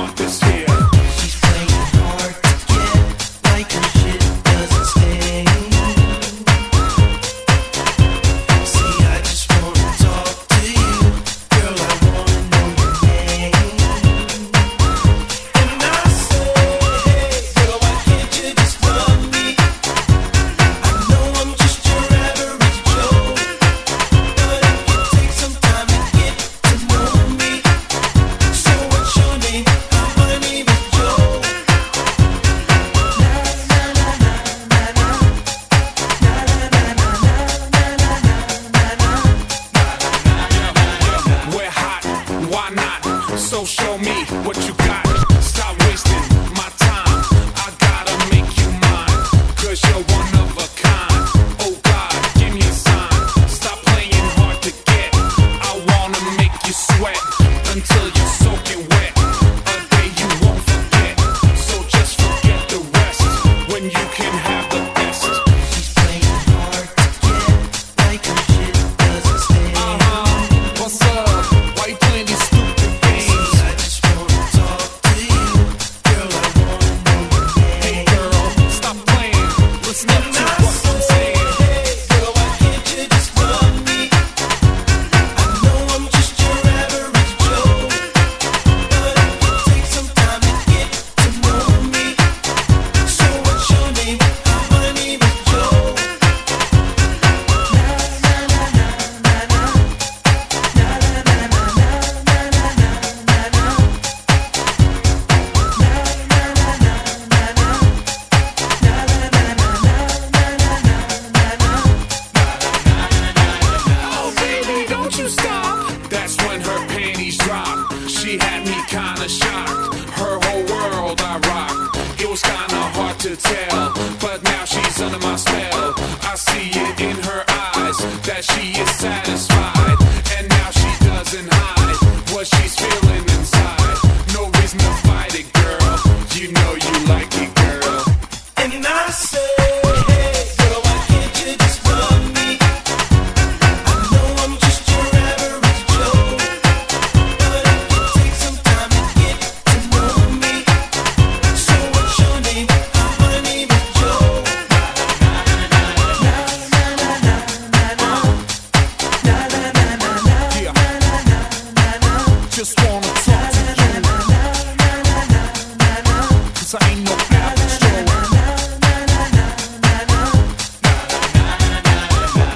want this feeling. show playing. you stop. That's when her panties dropped. She had me kinda shocked. Her whole world I rocked. It was kinda hard to tell, but now she's under my spell. I see it in her eyes that she is satisfied, and now she doesn't hide what she's feeling inside. I ain't no